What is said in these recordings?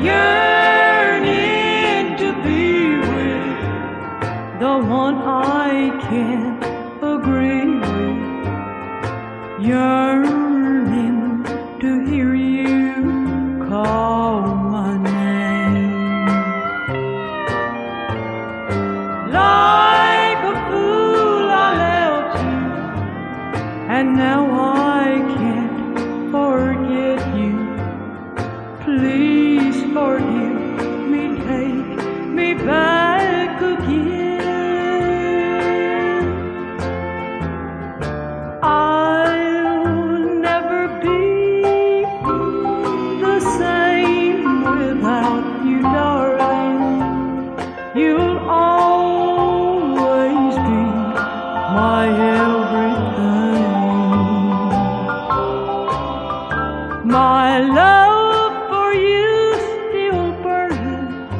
yearning to be with the one I can't agree with, yearning to hear you call my name. Like a fool, I left you, and now. My love for you still burns,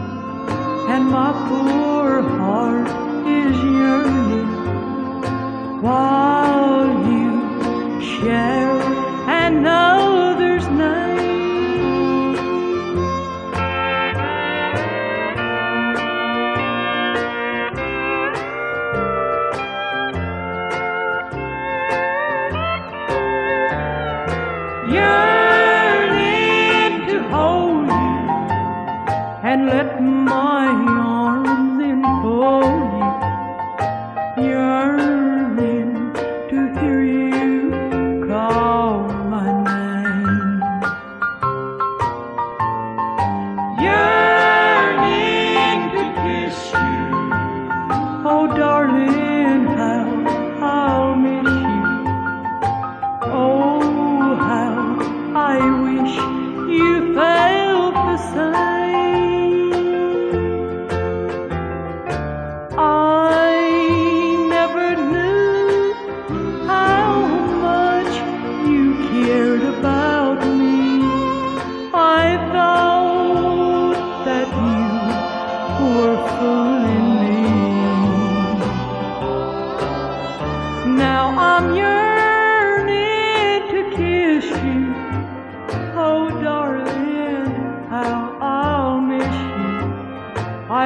and my poor.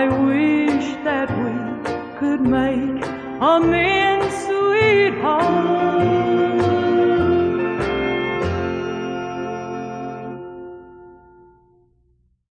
I wish that we could make a man, sweetheart.